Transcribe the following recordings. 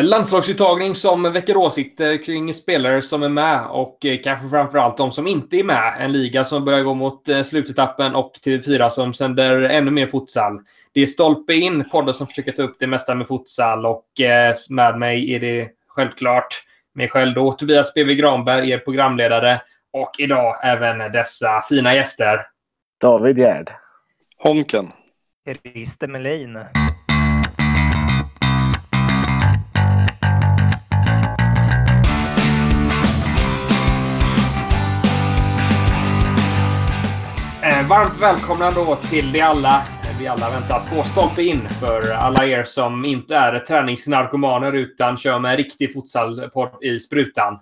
landslagsuttagning som väcker åsikter kring spelare som är med och eh, kanske framförallt de som inte är med. En liga som börjar gå mot eh, slutetappen och TV4 som sänder ännu mer futsal. Det är Stolpe in, podden som försöker ta upp det mesta med futsal och eh, med mig är det självklart mig själv då, Tobias BV Granberg, er programledare och idag även dessa fina gäster. David Gerd. Honken. Christer Melin. Varmt välkomna då till det alla, eh, vi alla väntat på. Stolpe in för alla er som inte är träningsnarkomaner utan kör med riktig futsal i sprutan.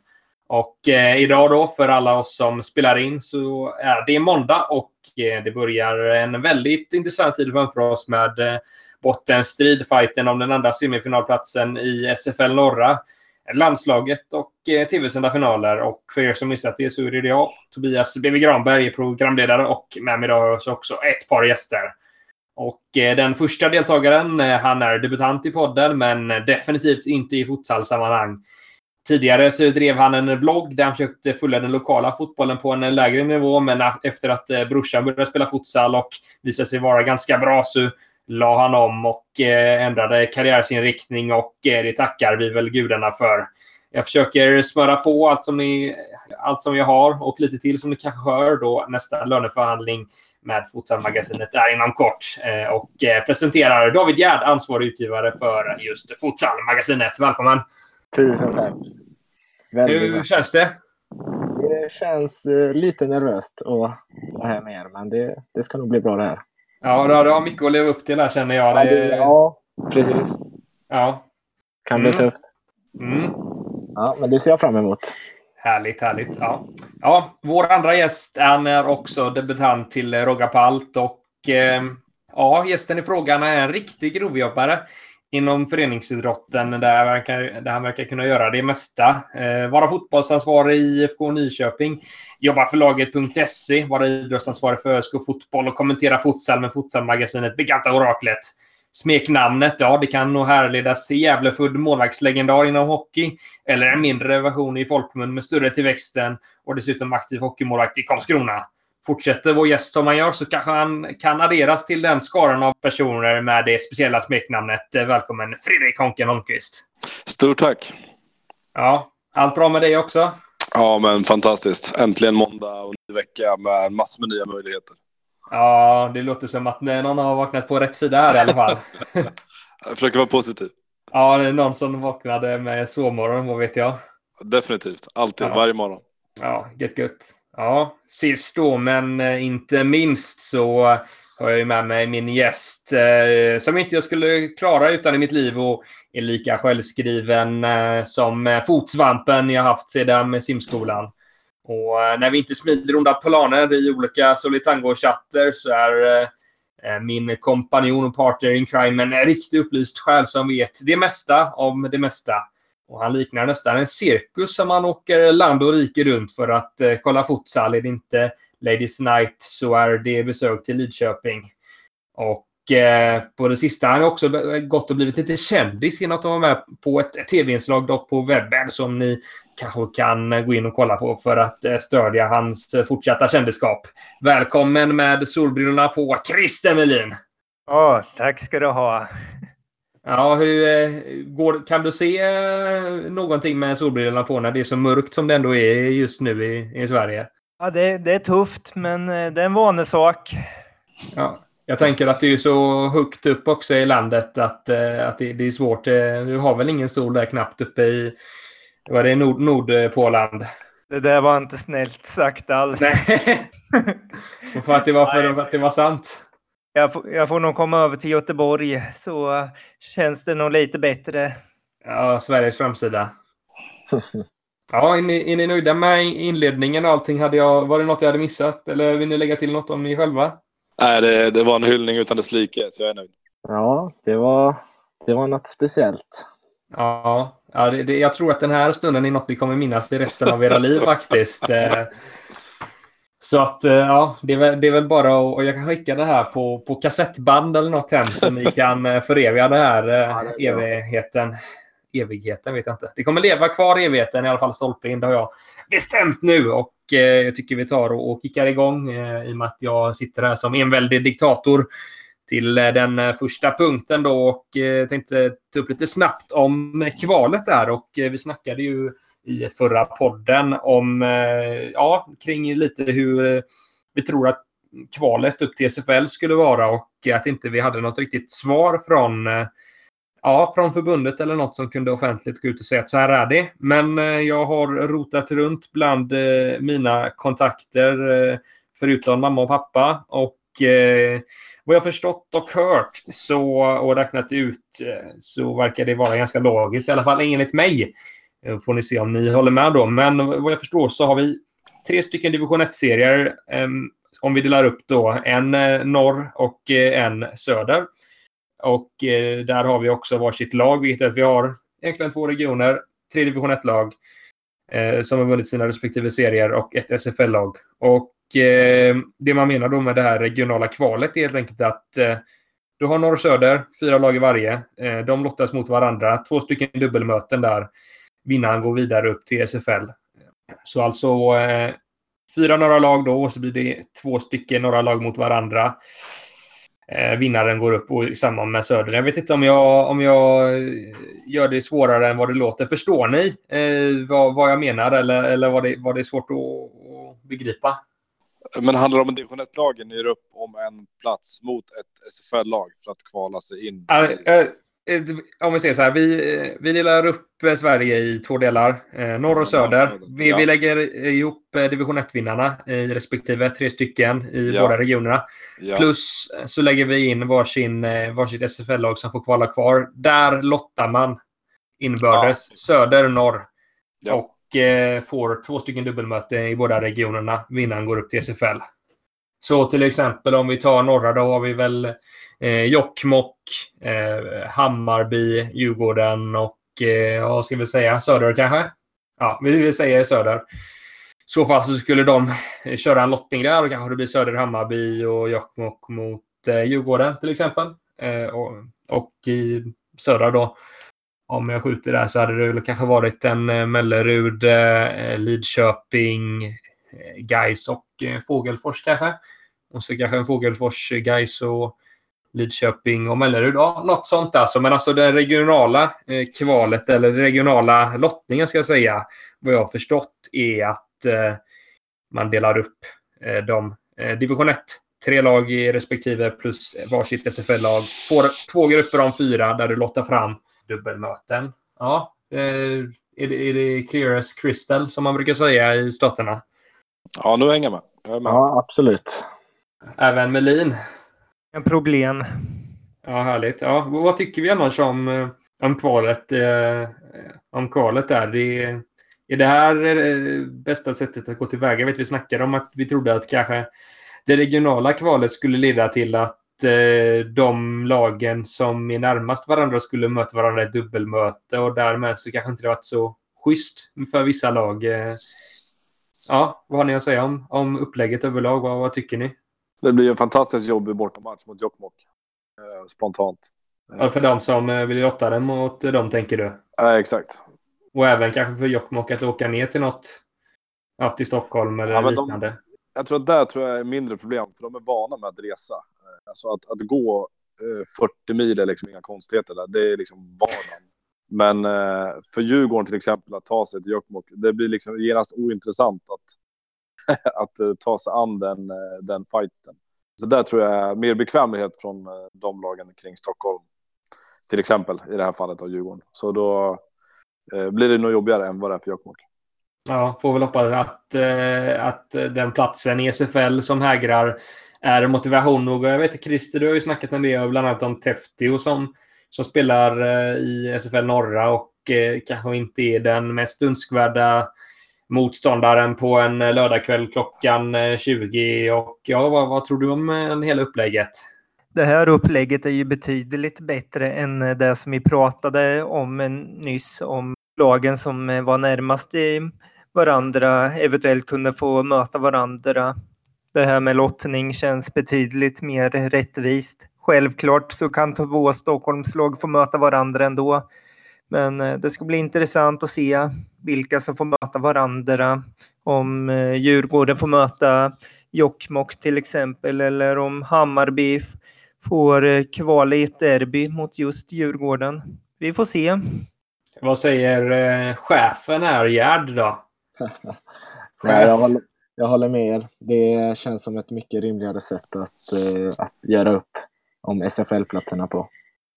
Och eh, idag då, för alla oss som spelar in, så är det måndag och eh, det börjar en väldigt intressant tid framför oss med eh, bottenstrid, fighten om den andra semifinalplatsen i SFL Norra landslaget och eh, tv-sända finaler. Och för er som missat det så är det jag, Tobias BB Granberg, programledare och med mig idag har jag också ett par gäster. Och eh, den första deltagaren, eh, han är debutant i podden, men definitivt inte i futsalsammanhang. Tidigare så drev han en blogg där han försökte följa den lokala fotbollen på en lägre nivå, men efter att brorsan började spela futsal och visade sig vara ganska bra så la han om och eh, ändrade karriärsinriktning och eh, det tackar vi väl gudarna för. Jag försöker smöra på allt som, ni, allt som jag har och lite till som ni kanske hör då nästa löneförhandling med Futsalmagasinet är inom kort. Eh, och presenterar David Gerd, ansvarig utgivare för just Futsalmagasinet. Välkommen! Tusen tack! Väldigt Hur känns det? Det känns lite nervöst att vara här med er, men det, det ska nog bli bra det här. Ja, du har mycket att leva upp till här känner jag. Ja, det, ja precis. Ja. Kan bli mm. tufft. Mm. Ja, men det ser jag fram emot. Härligt, härligt. Ja. ja, vår andra gäst han är också debutant till Rogapalt och eh, ja, gästen i frågan är en riktig grovjobbare inom föreningsidrotten där, verkar, där han verkar kunna göra det mesta. Eh, vara fotbollsansvarig i IFK Nyköping, jobba för laget.se, vara idrottsansvarig för ÖSK Fotboll och kommentera futsal med Futsalmagasinet Bekanta Oraklet. Smeknamnet, ja, det kan nog härledas till Gävlefudd målvaktslegendar inom hockey eller en mindre version i folkmun med större tillväxten och dessutom aktiv hockeymålvakt i Karlskrona fortsätter vår gäst som han gör så kanske han kan adderas till den skaran av personer med det speciella smeknamnet. Eh, välkommen Fredrik Honken Holmqvist. Stort tack. Ja, allt bra med dig också? Ja, men fantastiskt. Äntligen måndag och ny vecka med massor med nya möjligheter. Ja, det låter som att någon har vaknat på rätt sida här i alla fall. jag försöker vara positiv. Ja, det är någon som vaknade med sovmorgon, vad vet jag? Definitivt. Alltid, ja. varje morgon. Ja, get gött. Ja, sist då, men eh, inte minst så har jag ju med mig min gäst eh, som inte jag skulle klara utan i mitt liv och är lika självskriven eh, som fotsvampen jag haft sedan simskolan. Och när vi inte smider onda planer i olika Solitango-chatter så är min kompanjon och partner in crime en riktigt upplyst själ som vet det mesta om det mesta. Och han liknar nästan en cirkus som han åker land och rike runt för att eh, kolla futsal. Är det inte Ladies Night så är det besök till Lidköping. Och eh, på det sista har han också gått och blivit lite kändis genom att vara med på ett tv-inslag på webben som ni kanske kan gå in och kolla på för att eh, stödja hans fortsatta kändisskap. Välkommen med solbrillorna på, Christer Melin! oh, tack ska du ha. Ja, hur eh, går, kan du se eh, någonting med solbrillorna på när det är så mörkt som det ändå är just nu i, i Sverige? Ja, det, det är tufft, men det är en vanesak. Ja, jag tänker att det är så högt upp också i landet att, att det, det är svårt. Du har väl ingen sol där knappt uppe i var det Nord, Nordpåland? Det där var inte snällt sagt alls. Nej. för att det var, för att det var sant. Jag får, jag får nog komma över till Göteborg så känns det nog lite bättre. Ja, Sveriges framsida. Ja, är ni, är ni nöjda med inledningen och allting? Hade jag, var det något jag hade missat? Eller vill ni lägga till något om ni själva? Nej, det, det var en hyllning utan dess like, så jag är nöjd. Ja, det var, det var något speciellt. Ja, ja det, det, jag tror att den här stunden är något ni kommer minnas i resten av era liv faktiskt. Eh, så att eh, ja, det är, väl, det är väl bara att jag kan skicka det här på, på kassettband eller något hem så ni kan eh, föreviga det här evigheten. evigheten vet jag inte. Det kommer leva kvar i evigheten, i alla fall stolpe in. Det har jag bestämt nu. Och eh, jag tycker vi tar och, och kickar igång eh, i och med att jag sitter här som enväldig diktator till eh, den eh, första punkten då och eh, tänkte ta upp lite snabbt om kvalet där och vi snackade ju i förra podden om, eh, ja, kring lite hur vi tror att kvalet upp till SFL skulle vara och att inte vi hade något riktigt svar från eh, Ja, från förbundet eller något som kunde offentligt gå ut och säga att så här är det. Men eh, jag har rotat runt bland mina kontakter, förutom mamma och pappa. Och vad jag förstått och hört så, och räknat ut så verkar det vara ganska logiskt, i alla fall enligt mig. Eh, får ni se om ni håller med då. Men vad jag förstår så har vi tre stycken division 1-serier. Ehm, om vi delar upp då en eh, norr och eh, en söder. Och eh, där har vi också varsitt lag, vilket att vi har egentligen två regioner, tre division 1-lag eh, som har vunnit sina respektive serier och ett SFL-lag. Och eh, det man menar då med det här regionala kvalet är helt enkelt att eh, du har norr och söder, fyra lag i varje. Eh, de lottas mot varandra. Två stycken dubbelmöten där vinnaren går vidare upp till SFL. Så alltså eh, fyra norra lag då och så blir det två stycken norra lag mot varandra. Eh, vinnaren går upp och samman med Söder. Jag vet inte om jag, om jag gör det svårare än vad det låter. Förstår ni eh, vad, vad jag menar eller, eller var, det, var det svårt att, att begripa? Men handlar det om division 1-lagen gör upp om en plats mot ett SFL-lag för att kvala sig in? Om vi säger så här, vi, vi delar upp Sverige i två delar, norr och söder. Vi, ja. vi lägger ihop division 1-vinnarna i respektive tre stycken i ja. båda regionerna. Ja. Plus så lägger vi in varsin, varsitt SFL-lag som får kvala kvar. Där lottar man inbördes, söder, norr. Och eh, får två stycken dubbelmöte i båda regionerna. Vinnaren går upp till SFL. Så till exempel om vi tar norra, då har vi väl eh, Jokkmokk, eh, Hammarby, Djurgården och eh, vad ska vi säga? Söder kanske? Ja, vi, vi säger Söder. I så fall så skulle de eh, köra en lottning där och kanske det blir Söder, Hammarby och Jokkmokk mot eh, Djurgården till exempel. Eh, och, och i Södra då om jag skjuter där så hade det väl kanske varit en eh, Mellerud, eh, Lidköping, eh, Gais och eh, Fågelfors kanske. Och så kanske en Fågelfors, eh, Gais och Lidköping och Mellerud. Ja, något sånt alltså. Men alltså det regionala kvalet eller regionala lottningen ska jag säga. Vad jag har förstått är att man delar upp de division 1 tre lag i respektive plus varsitt SFL-lag. Får två grupper om fyra där du lottar fram dubbelmöten. Ja, eh, är det, är det clear as crystal som man brukar säga i staterna? Ja, nu hänger jag med. Jag med. Ja, absolut. Även Melin? En problem. Ja, härligt. Ja, vad tycker vi annars om, eh, om kvalet? Eh, om kvalet där? Det, är det här eh, bästa sättet att gå tillväga? Jag vet vi snackade om att vi trodde att kanske det regionala kvalet skulle leda till att eh, de lagen som är närmast varandra skulle möta varandra i ett dubbelmöte och därmed så kanske inte det varit så schysst för vissa lag. Eh, ja, vad har ni att säga om, om upplägget överlag? Vad, vad tycker ni? Det blir en fantastisk jobbig bortamatch mot Jokkmokk. Eh, spontant. Ja, för de som eh, vill lotta den mot dem, tänker du? Ja, exakt. Och även kanske för Jokkmokk att åka ner till något, ja, till Stockholm eller ja, liknande. De, jag tror att där tror jag är mindre problem, för de är vana med att resa. Alltså att, att gå eh, 40 mil är liksom inga konstigheter där. Det är liksom vardagen. Men eh, för Djurgården till exempel att ta sig till Jokkmokk, det blir liksom genast ointressant att, att eh, ta sig an den, eh, den fighten. Så där tror jag mer bekvämlighet från eh, de lagen kring Stockholm. Till exempel i det här fallet av Djurgården. Så då blir det nog jobbigare än vad det är för Jokkmokk. Ja, får väl hoppas att, att den platsen i SFL som hägrar är motivation nog. Jag vet Christer, du har ju snackat en del bland annat om Teftio som, som spelar eh, i SFL Norra och eh, kanske inte är den mest önskvärda motståndaren på en eh, lördagkväll klockan eh, 20. Och ja, vad, vad tror du om eh, hela upplägget? Det här upplägget är ju betydligt bättre än det som vi pratade om nyss om lagen som var närmast i varandra eventuellt kunde få möta varandra det här med lottning känns betydligt mer rättvist. Självklart så kan två Stockholmslag få möta varandra ändå. Men eh, det ska bli intressant att se vilka som får möta varandra. Om eh, Djurgården får möta Jokkmokk till exempel eller om Hammarby får eh, kvala i ett derby mot just Djurgården. Vi får se. Vad säger chefen här, Gerd då? Nej, jag, håller, jag håller med er. Det känns som ett mycket rimligare sätt att, att göra upp om SFL-platserna på,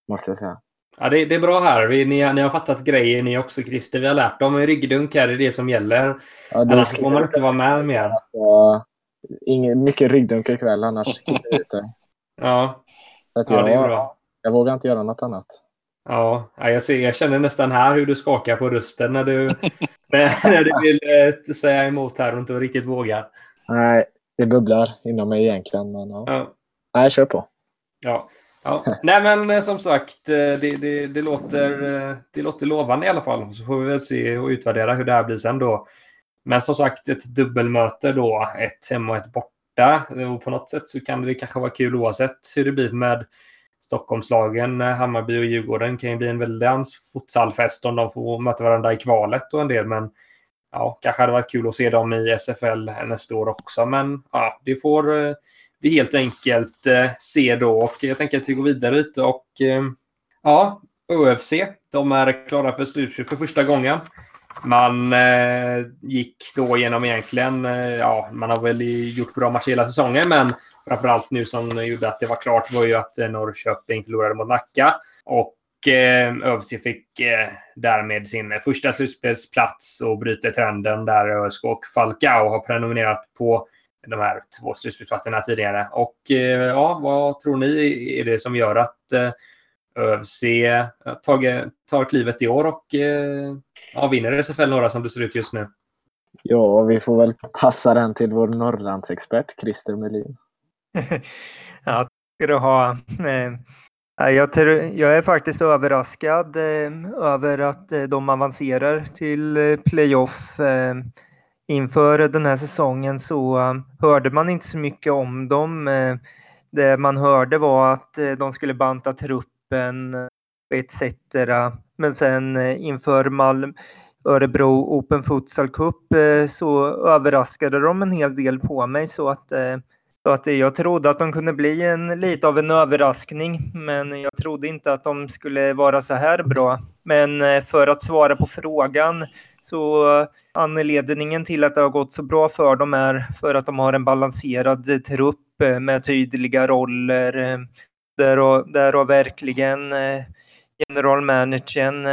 måste jag säga. Ja, det, det är bra här. Vi, ni, ni har fattat grejer ni också, Christer. Vi har lärt dem en ryggdunk här. Det är det som gäller. Ja, Annars får man inte vara med mer. vara ingen, mycket ryggdunk ikväll, annars jag ut. Ja, att ja det är jag, bra. jag vågar inte göra något annat. Ja, ja, jag, ser, jag känner nästan här hur du skakar på rösten när du, när, när du vill eh, säga emot här och inte riktigt vågar. Nej, det bubblar inom mig egentligen. Men, ja. Ja. Nej, kör på. Ja. Ja. Nej, men eh, som sagt, eh, det, det, det, låter, eh, det låter lovande i alla fall. Så får vi väl se och utvärdera hur det här blir sen då. Men som sagt, ett dubbelmöte då. Ett hemma och ett borta. Och på något sätt så kan det kanske vara kul oavsett hur det blir med Stockholmslagen. Hammarby och Djurgården kan ju bli en väldans futsalfest om de får möta varandra i kvalet och en del. Men ja, kanske hade varit kul att se dem i SFL nästa år också. Men ja, det får eh, vi helt enkelt eh, då. Och jag tänker att vi går vidare lite och eh, ja, ÖFC. De är klara för slutspel för första gången. Man eh, gick då igenom egentligen, eh, ja, man har väl gjort bra matcher hela säsongen, men framförallt nu som gjorde att det var klart var ju att Norrköping förlorade mot Nacka. Och ÖFC fick därmed sin första slutspelsplats och bryter trenden där ÖSK och Falcao har prenumererat på de här två slutspelsplatserna tidigare. Och eh, ja, vad tror ni är det som gör att eh, ÖFC tar, tar klivet i år och eh, ja, vinner SFL några som det ser ut just nu? Ja, vi får väl passa den till vår Norrlandsexpert Christer Melin. ja, ska du ha. Jag, tror, jag är faktiskt överraskad eh, över att de avancerar till eh, playoff. Inför den här säsongen så um, hörde man inte så mycket om dem. Eh, det man hörde var att eh, de skulle banta truppen eh, etc. Men sen inför Malm Örebro Open Futsal Cup så överraskade de en hel del på mig så att så att jag trodde att de kunde bli en, lite av en överraskning, men jag trodde inte att de skulle vara så här bra. Men eh, för att svara på frågan så anledningen till att det har gått så bra för dem är för att de har en balanserad trupp eh, med tydliga roller. Eh, där har, där har verkligen generalmanagern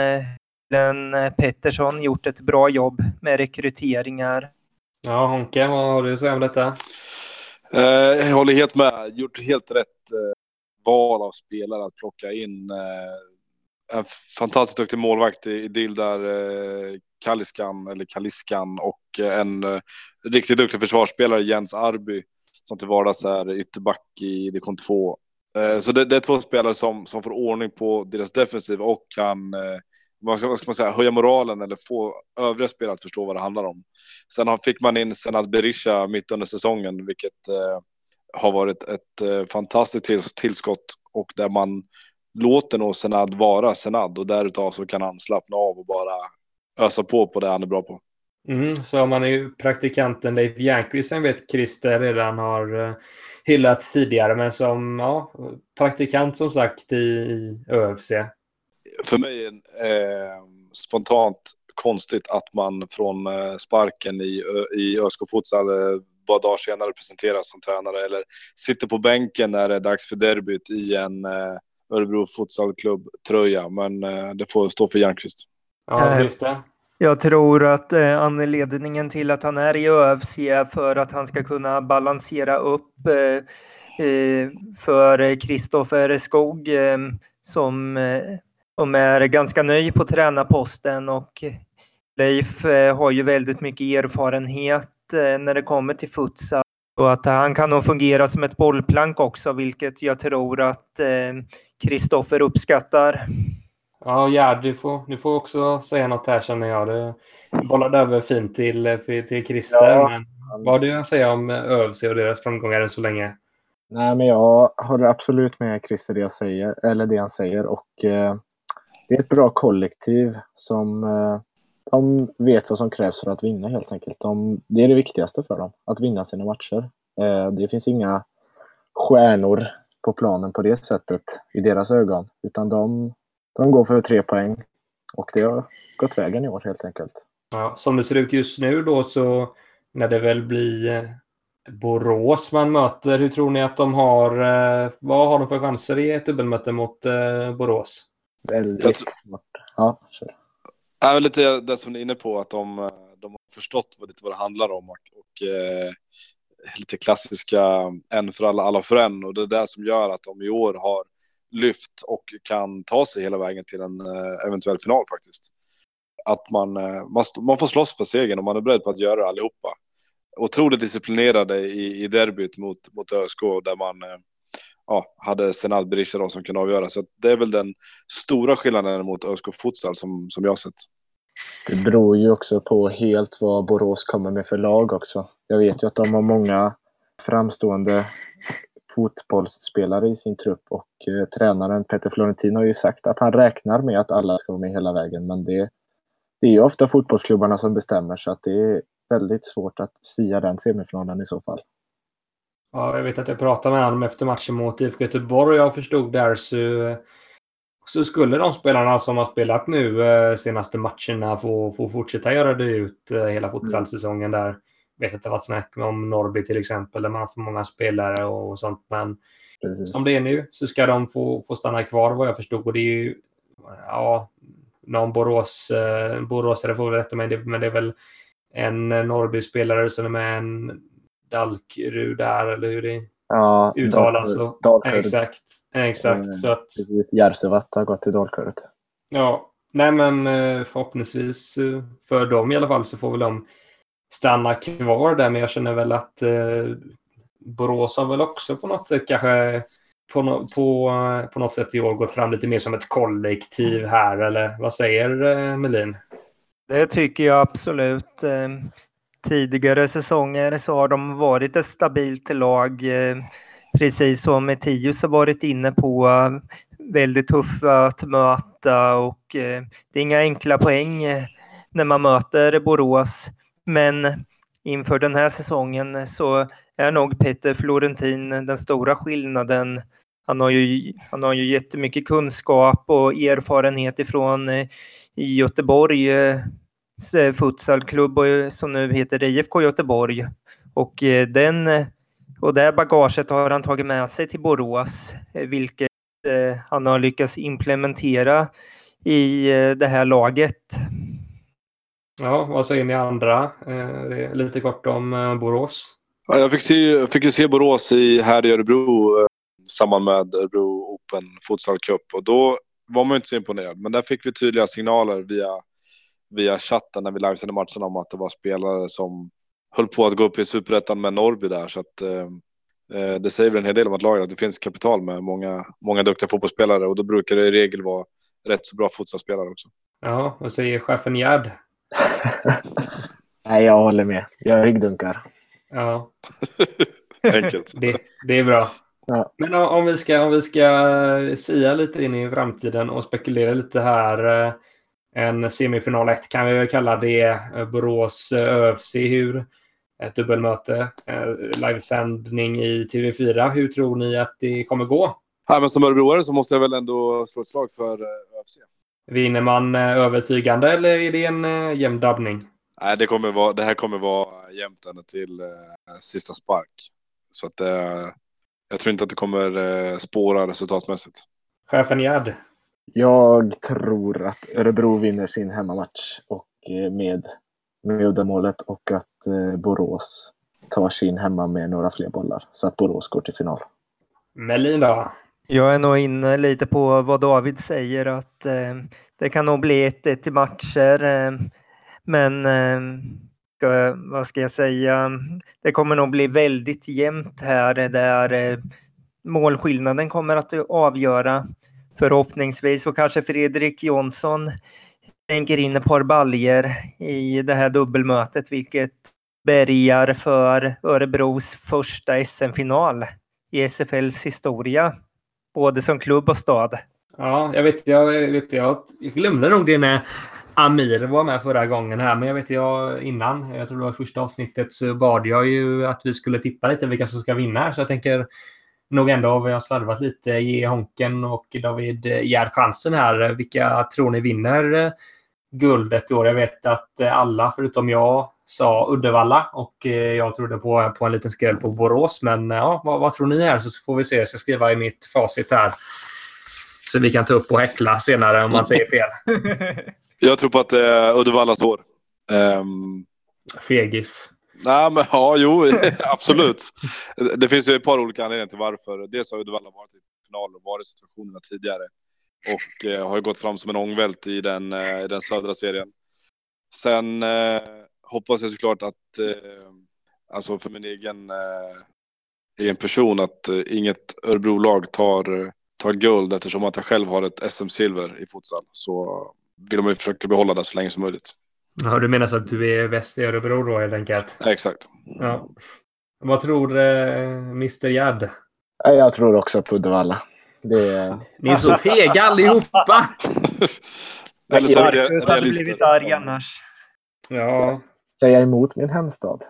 Glenn Pettersson gjort ett bra jobb med rekryteringar. Ja, Honke, vad har du att säga om detta? Jag håller helt med. Gjort helt rätt val av spelare att plocka in. En fantastiskt duktig målvakt i, Dildar eh, Kaliskan, eller Kaliskan och eh, en eh, riktigt duktig försvarsspelare, Jens Arby, som till vardags är ytterback i division 2. Så det, det, är två spelare som, som får ordning på deras defensiv och kan vad ska, vad ska man säga, höja moralen eller få övriga spelare att förstå vad det handlar om. Sen fick man in Senad Berisha mitt under säsongen, vilket har varit ett fantastiskt tillskott och där man låter nog Senad vara Senad och därutav så kan han slappna av och bara ösa på på det han är bra på. Mm, så har man ju praktikanten Leif Järnqvist som vet Christer redan har uh, hyllat tidigare, men som ja, praktikant som sagt i, i ÖFC för mig är eh, spontant konstigt att man från eh, sparken i, i ÖSK Futsal eh, bara dagar senare presenteras som tränare eller sitter på bänken när det är dags för derbyt i en eh, Örebro Futsalklubb-tröja. Men eh, det får stå för Järnqvist. Ja, just det. Jag tror att eh, anledningen till att han är i ÖFC är för att han ska kunna balansera upp eh, eh för Kristoffer Skog eh, som som är ganska nöjd på tränarposten och Leif eh, har ju väldigt mycket erfarenhet eh, när det kommer till futsal och att han kan nog fungera som ett bollplank också, vilket jag tror att Kristoffer eh, uppskattar. Ja, Gerd, du får, du får också säga något här känner jag. Du bollade över fint till, till Christer. Ja. Men vad har du att säga om ÖFC och deras framgångar än så länge? Nej, men jag håller absolut med Christer det, jag säger, eller det han säger. Och, det är ett bra kollektiv som eh, de vet vad som krävs för att vinna helt enkelt. De, det är det viktigaste för dem, att vinna sina matcher. Eh, det finns inga stjärnor på planen på det sättet i deras ögon, utan de, de går för tre poäng. Och det har gått vägen i år helt enkelt. Ja, som det ser ut just nu då så när det väl blir eh, Borås man möter, hur tror ni att de har, eh, vad har de för chanser i ett dubbelmöte mot eh, Borås? Väldigt svårt. Ja, kör. Jag är lite det som ni är inne på, att de, eh, de har förstått vad, lite vad det handlar om och, och eh, lite klassiska en för alla, alla för en. Och det är det som gör att de i år har lyft och kan ta sig hela vägen till en eh, eventuell final faktiskt. Att man, eh, man, man får slåss för segern och man är beredd på att göra det allihopa. Otroligt disciplinerade i, i derbyt mot, mot ÖSK där man eh, ja, hade Senal Berisha som kunde avgöra. Så det är väl den stora skillnaden mot ÖSK Futsal som, som jag har sett. Det beror ju också på helt vad Borås kommer med för lag också. Jag vet ju att de har många framstående fotbollsspelare i sin trupp och eh, tränaren Peter Florentin har ju sagt att han räknar med att alla ska vara med hela vägen. Men det, det är ju ofta fotbollsklubbarna som bestämmer så att det är väldigt svårt att sia den semifinalen i så fall. Ja, jag vet att jag pratade med honom efter matchen mot IFK Göteborg och jag förstod där så, så skulle de spelarna som har spelat nu eh, senaste matcherna få, få fortsätta göra det ut eh, hela futsalsäsongen där. Jag vet att det har varit snack om Norrby till exempel där man har för många spelare och sånt. Men Precis. som det är nu så ska de få, få stanna kvar vad jag förstod. Och det är ju, ja, någon Borås, eh, Boråsare får väl rätta mig, men det är väl en Norrby-spelare som är med en Dalkrud där, eller hur det ja, uttalas. Dalkurd. Exakt. exakt mm, så att, Järsevatt har gått till Dalkurd. Ja, nej men eh, förhoppningsvis eh, för dem i alla fall så får väl de stanna kvar där. Men jag känner väl att eh, Borås har väl också på något sätt kanske på, no på, på något sätt i år gått fram lite mer som ett kollektiv här. Eller vad säger eh, Melin? Det tycker jag absolut. Tidigare säsonger så har de varit ett stabilt lag. Eh, precis som Mettius har varit inne på. Väldigt tuffa att möta och eh, det är inga enkla poäng eh, när man möter Borås. Men inför den här säsongen så är nog Peter Florentin den stora skillnaden. Han har ju, han har ju jättemycket kunskap och erfarenhet ifrån i Göteborg futsalklubb som nu heter IFK Göteborg. Och, eh, den, och det bagaget har han tagit med sig till Borås, eh, vilket han har lyckats implementera i det här laget. Ja, vad säger ni andra? lite kort om Borås. Ja, jag fick, se, fick ju se Borås i, här i Örebro i samband med Örebro Open Futsal Cup och då var man inte så imponerad. Men där fick vi tydliga signaler via via chatten när vi livesände matchen om att det var spelare som höll på att gå upp i superettan med Norrby där. Så att, eh, eh det säger väl en hel del om att laget att det finns kapital med många, många duktiga fotbollsspelare och då brukar det i regel vara rätt så bra futsalspelare också. Ja, vad säger chefen Gerd? Nej, jag håller med. Jag ryggdunkar. Ja. Enkelt. det, det är bra. Ja. Men om vi, ska, om vi ska sia lite in i framtiden och spekulera lite här. Eh, en semifinal 1 kan vi väl kalla det. Eh, Borås eh. Hur ett dubbelmöte, eh, livesändning i TV4. Hur tror ni att det kommer gå? Ja, men som örebroare så måste jag väl ändå slå ett slag för ÖFC. Vinner man övertygande eller är det en jämn drabbning? Nej, det, kommer vara, det här kommer vara jämnt ända till eh, sista spark. Så att eh, jag tror inte att det kommer eh, spåra resultatmässigt. Chefen Gerd? Jag tror att Örebro vinner sin hemmamatch och eh, med, med uddamålet och att eh, Borås tar sin hemma med några fler bollar så att Borås går till final. Melin då? Jag är nog inne lite på vad David säger att eh, det kan nog bli 1-1 i matcher. Eh, men eh, ska, vad ska jag säga? Det kommer nog bli väldigt jämnt här där eh, målskillnaden kommer att avgöra förhoppningsvis och kanske Fredrik Jonsson tänker in ett par baljer i det här dubbelmötet, vilket bärgar för Örebros första SM-final i SFLs historia, både som klubb och stad. Ja, jag vet. Jag, vet jag, jag glömde nog det när Amir var med förra gången här. Men jag vet jag innan, jag tror det var första avsnittet, så bad jag ju att vi skulle tippa lite vilka som ska vinna. här. Så jag tänker nog ändå, vi har slarvat lite, ge Honken och David Gerd chansen här. Vilka tror ni vinner eh, guldet i år? Jag vet att eh, alla förutom jag sa Uddevalla och eh, jag trodde på, på en liten skräll på Borås. Men ja, vad, vad tror ni här? Så får vi se. Jag ska skriva i mitt facit här. Så vi kan ta upp och häckla senare om man säger fel. Jag tror på att det är Uddevallas år. Um, Fegis nej, men ja, jo, absolut. Det finns ju ett par olika anledningar till varför. Dels har Uddevalla varit i final och varit i situationerna tidigare. Och eh, har ju gått fram som en ångvält i den, eh, i den södra serien. Sen eh, hoppas jag såklart att, eh, alltså för min egen, eh, egen person, att eh, inget Örebro-lag tar, tar guld eftersom att jag själv har ett SM-silver i futsal. Så vill man ju försöka behålla det så länge som möjligt. Ja, du menar så att du är väst i Örebro då helt enkelt? Ja, exakt. Ja. Vad tror eh, Mr Gerd? Jag tror också på Uddevalla. Det. Ni är så fega allihopa! Eller så är det hade blivit arg annars. Ja, Säga emot min hemstad.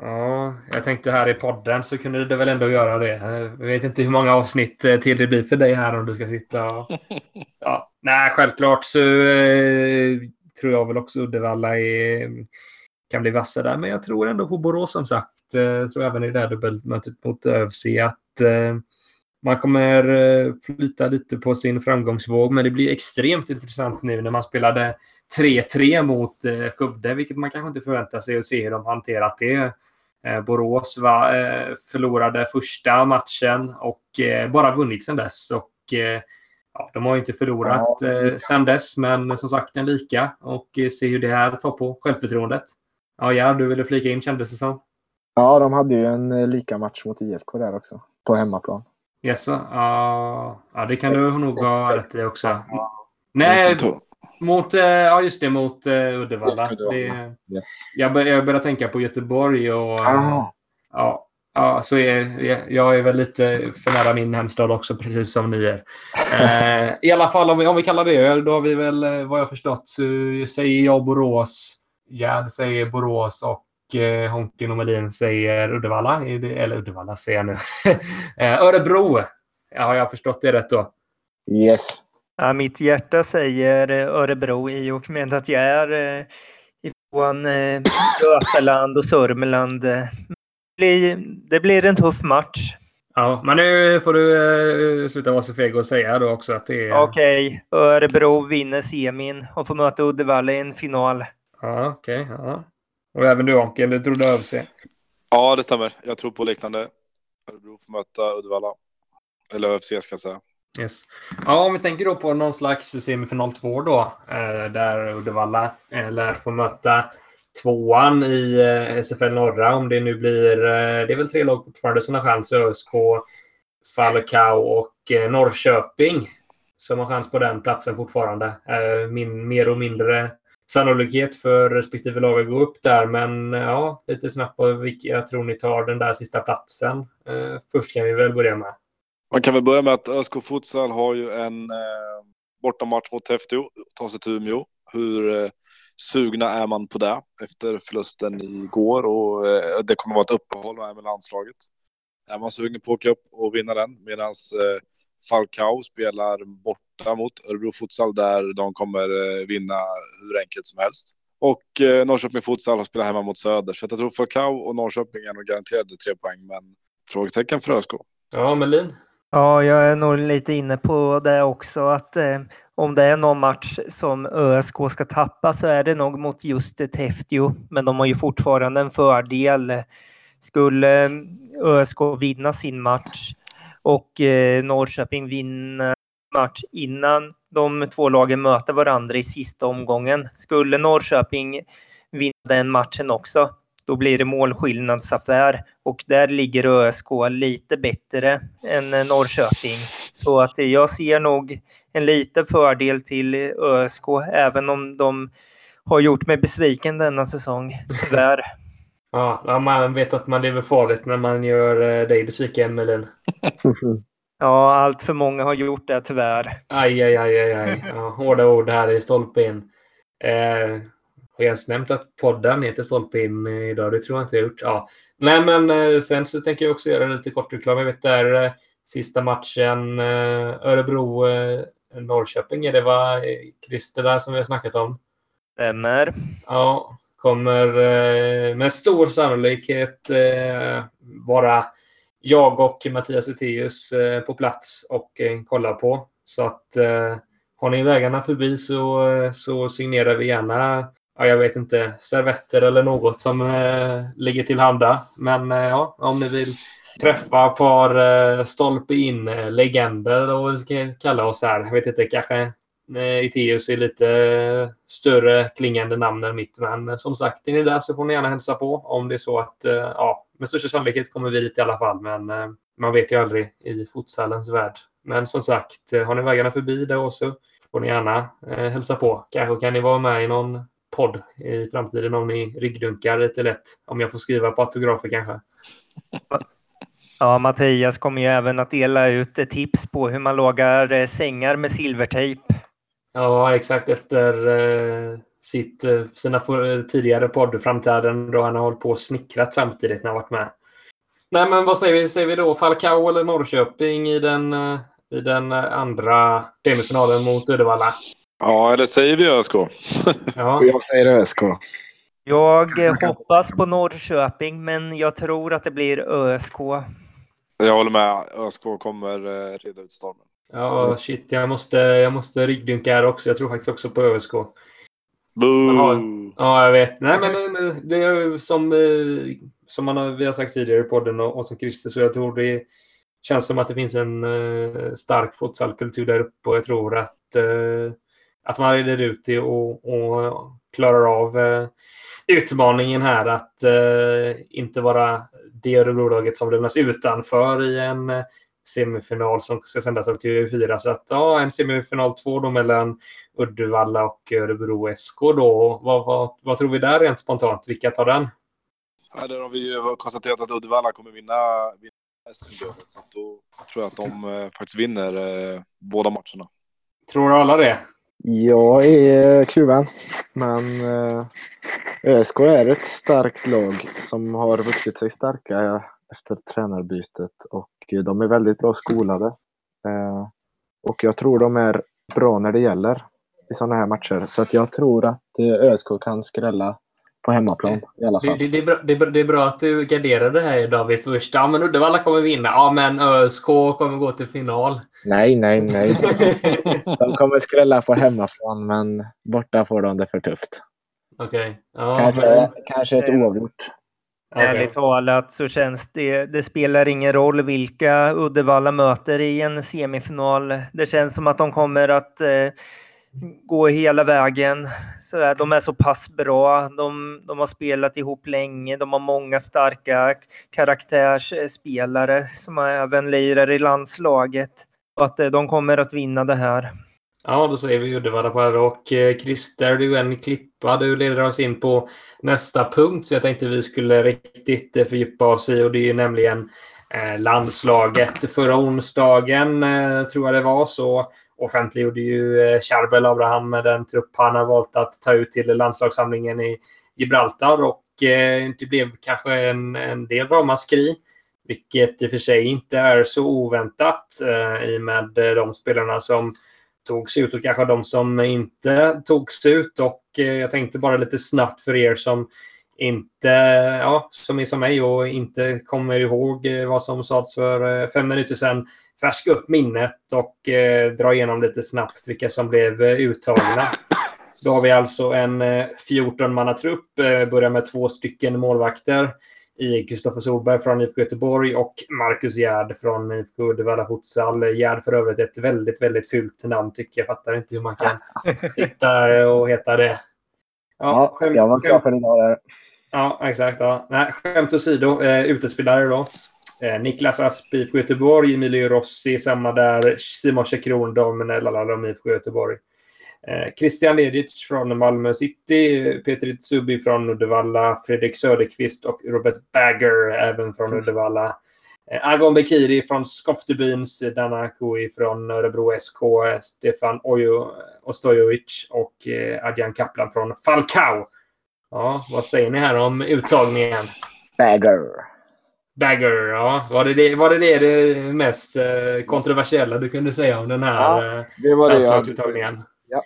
ja, jag tänkte här i podden så kunde du väl ändå göra det. Jag vet inte hur många avsnitt eh, till det blir för dig här om du ska sitta och... Ja, nej, självklart så eh, tror jag väl också Uddevalla är, kan bli vassa där. Men jag tror ändå på Borås som sagt. Eh, jag tror även i det här dubbelmötet mot ÖFC att eh, man kommer eh, flyta lite på sin framgångsvåg. Men det blir extremt intressant nu när man spelade 3-3 mot Skövde, vilket man kanske inte förväntar sig att se hur de hanterat det. Borås va, förlorade första matchen och bara vunnit sedan dess. Och, ja, de har ju inte förlorat eh, sedan dess, men som sagt en lika. Och eh, se hur det här tar på självförtroendet. Ja, ja, du ville flika in kändes det som. Ja, de hade ju en eh, lika match mot IFK där också. På hemmaplan. Yes, ja, ja, det kan du nog ha rätt i också. Nej, mot, eh, ja just det, mot eh, Uddevalla. Det, Yes. jag, bör, jag börjar tänka på Göteborg och Ah. ja, ja, så är jag, jag är väl lite för nära min hemstad också, precis som ni är. Eh, I alla fall om vi, om vi kallar det, då har vi väl eh, vad jag förstått så säger jag Borås, Gerd säger Borås och eh, Honken och Melin säger Uddevalla. Är det, eller Uddevalla säger jag nu. eh, Örebro. Ja, har jag förstått det rätt då? Yes. Ja, mitt hjärta säger eh, Örebro i och med att jag är eh, ifrån eh, Götaland och Sörmland. Eh, Det blir, det blir en tuff match. Ja, men nu får du eh, sluta vara så feg och säga då också att det är... Okej, Örebro vinner semin och får möta Uddevalla i en final. Ja, okej. ja. Och även du Onkel, du trodde över sig. Ja, det stämmer. Jag tror på liknande. Örebro får möta Uddevalla. Eller ÖFC ska jag säga. Yes. Ja, om vi tänker då på någon slags semifinal 2 då, eh, där Uddevalla eh, lär få möta tvåan i eh, SFL Norra. Om det nu blir, eh, det är väl tre lag fortfarande som har chans, ÖSK, Falcao och eh, Norrköping. Som har chans på den platsen fortfarande. Min, mer och mindre sannolikhet för respektive lag att gå upp där. Men ja, lite snabbt på vilka jag tror ni tar den där sista platsen. Först kan vi väl börja med. Man kan väl börja med att ÖSK Futsal har ju en eh, bortamatch mot Täfteå, tar sig till Umeå. Hur eh, sugna är man på det efter förlusten igår och eh, det kommer vara ett uppehåll här med landslaget. Är man sugen på att åka upp och vinna den medan eh, Falcao spelar borta mot Örebro Futsal där de kommer eh, vinna hur enkelt som helst. Och eh, Norrköping Futsal har spelat hemma mot Söder så jag tror Falcao och Norrköping är nog garanterade tre poäng men frågetecken för ÖSK. Ja, Melin? Ja, jag är nog lite inne på det också att eh, om det är någon match som ÖSK ska tappa så är det nog mot just Täfteå. Men de har ju fortfarande en fördel. Skulle eh, ÖSK vinna sin match och eh, Norrköping vinna match innan de två lagen möter varandra i sista omgången. Skulle Norrköping vinna den matchen också, då blir det målskillnadsaffär och där ligger ÖSK lite bättre än eh, Norrköping. Så att jag ser nog en liten fördel till ÖSK även om de har gjort mig besviken denna säsong, tyvärr. Ja, man vet att man lever farligt när man gör eh, dig besviken, Melin. Ja, allt för många har gjort det tyvärr. Aj, aj, aj, aj, aj. Ja, hårda ord här i Stolpe in. Eh, har jag ens nämnt att podden heter Stolpe in idag? Det tror jag inte jag gjort. Ja. Nej, men eh, sen så tänker jag också göra lite kort reklam. Jag vet där eh, sista matchen eh, Örebro Norrköping är det va? Christer där som vi har snackat om. Stämmer. Ja, kommer med stor sannolikhet vara jag och Mattias Eteus på plats och kolla på. Så att har ni vägarna förbi så, så signerar vi gärna, ja, jag vet inte, servetter eller något som eh, ligger till handa. Men eh, ja, om ni vill träffa ett par eh, stolpe in-legender, eh, då vi ska kalla oss här. Jag vet inte, kanske Eh, Iteus är lite eh, större klingande namn än mitt. Men eh, som sagt, är ni där så får ni gärna hälsa på. Om det är så att, eh, ja, med största sannolikhet kommer vi dit i alla fall. Men eh, man vet ju aldrig i futsallens värld. Men som sagt, har ni vägarna förbi där också får ni gärna hälsa på. Kanske kan ni vara med i någon podd i framtiden om ni ryggdunkar lite lätt. Om jag får skriva på autografer kanske. Ja, Mattias kommer ju även att dela ut tips på hur man lagar sängar med silvertejp. Ja, exakt efter eh, sitt, eh, sina för, tidigare poddframträdanden då han har hållit på och snickrat samtidigt när han varit med. Nej, men vad säger vi? Säger vi då Falcao eller Norrköping i den, eh, i den eh, andra semifinalen mot Uddevalla? Ja, eller säger vi ÖSK? ja. Jag säger ÖSK. Jag hoppas på Norrköping, men jag tror att det blir ÖSK. Jag håller med. ÖSK kommer reda ut stormen. Ja, shit. Jag måste, jag måste ryggdunka här också. Jag tror faktiskt också på ÖSK. Ja, jag vet. Nej, men det är som, eh, som man har, vi har sagt tidigare i podden och, och som Christer, så jag tror det känns som att det finns en uh, stark futsalkultur där uppe och jag tror att, uh, att man reder ut det och, och klarar av uh, utmaningen här att inte vara det Örebrolaget som lämnas utanför i en semifinal som ska sändas av TV4. Så att ja, en semifinal två då mellan Uddevalla och Örebro SK då. Vad, vad, vad tror vi där rent spontant? Vilka tar den? Ja, där har vi ju konstaterat att Uddevalla kommer vinna, vinna SM-guldet. Så då tror jag att de eh, faktiskt vinner eh, båda matcherna. Tror alla det? Jag är kluven. Men eh, ÖSK är ett starkt lag som har vuxit sig starka efter tränarbytet och de är väldigt bra skolade. Eh, och jag tror de är bra när det gäller i sådana här matcher. Så att jag tror att eh, ÖSK kan skrälla på hemmaplan i alla fall. Det, det, det, är bra, det, det, är bra, att du garderade det här David först. Ja, men Uddevalla kommer vinna. Ja, men ÖSK kommer gå till final. Nej, nej, nej. De kommer skrälla på hemmaplan, men borta får de det för tufft. Okej. Okay. Ja, kanske, men... kanske ett oavgjort. Okay. Ärligt talat så känns det, det spelar ingen roll vilka Uddevalla möter i en semifinal. Det känns som att de kommer att eh, gå hela vägen. Så där, de är så pass bra. De, de har spelat ihop länge. De har många starka karaktärsspelare som även lirar i landslaget. Och att eh, de kommer att vinna det här. Ja, då säger vi Uddevalla på det. Och eh, Christer, du är en klippa. Du leder oss in på nästa punkt. Så jag tänkte vi skulle riktigt eh, fördjupa oss i. Och det är nämligen landslaget. Förra onsdagen, tror jag det var, så offentliggjorde ju eh, Charbel Abraham med den trupp han har valt att ta ut till landslagssamlingen i Gibraltar. Och eh, det blev kanske en, en del ramaskri. Vilket i och för sig inte är så oväntat eh, i och med eh, de spelarna som togs ut och kanske de som inte togs ut. Och eh, jag tänkte bara lite snabbt för er som inte, ja, som är som mig och inte kommer ihåg vad som sades för fem minuter sedan. Färska upp minnet och eh, dra igenom lite snabbt vilka som blev uttagna. Då har vi alltså en 14-mannatrupp, börjar med två stycken målvakter i Kristoffer Solberg från IFK Göteborg och Marcus Gerd från IFK Uddevalla Futsal. Gerd för övrigt ett väldigt, väldigt fult namn tycker jag. Fattar inte hur man kan sitta och heta det. Ja, skämt, jag var klar för idag där. Ja, exakt. Ja. Nej, skämt åsido, eh, utespelare då. Eh, Niklas Asp, IFK Göteborg, Emilio Rossi, samma där. Simon Kron, de IFK Göteborg. Eh, Christian Ledic från Malmö City, Peter Tsubi från Uddevalla, Fredrik Söderqvist och Robert Bagger även från mm. Uddevalla. Eh, Agon Bekiri från Skoftebyns, Dana Kui från Örebro SK, Stefan Ostojovic och eh, Adjan Kaplan från Falcao. Ja, vad säger ni här om uttagningen? Bagger. Bagger, ja. Var det det, var det, det, det mest eh, kontroversiella du kunde säga om den här Ja, eh, Det var landslagsuttagningen? Ja.